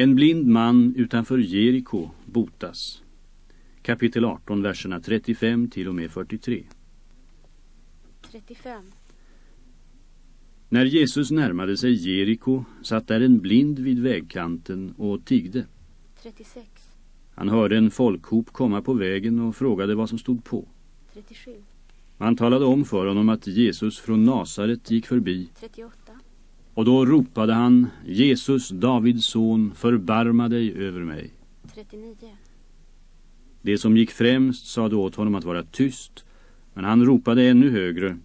En blind man utanför Jeriko botas. Kapitel 18, verserna 35 till och med 43. 35. När Jesus närmade sig Jeriko satt där en blind vid vägkanten och tigde. 36. Han hörde en folkhop komma på vägen och frågade vad som stod på. 37. Man talade om för honom att Jesus från Nasaret gick förbi 38. Och då ropade han Jesus, Davids son, förbarma dig över mig. 39. Det som gick främst sade åt honom att vara tyst, men han ropade ännu högre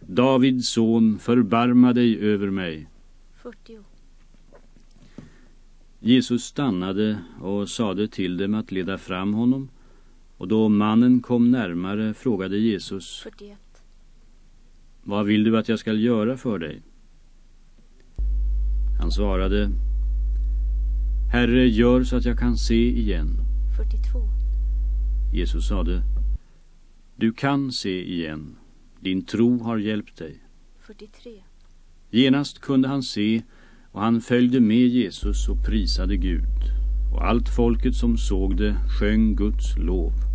Davids son, förbarma dig över mig. 40. Jesus stannade och sade till dem att leda fram honom och då mannen kom närmare frågade Jesus 41. Vad vill du att jag ska göra för dig? Han svarade Herre, gör så att jag kan se igen. 42. Jesus sade Du kan se igen. Din tro har hjälpt dig. 43. Genast kunde han se och han följde med Jesus och prisade Gud. Och allt folket som såg det sjöng Guds lov.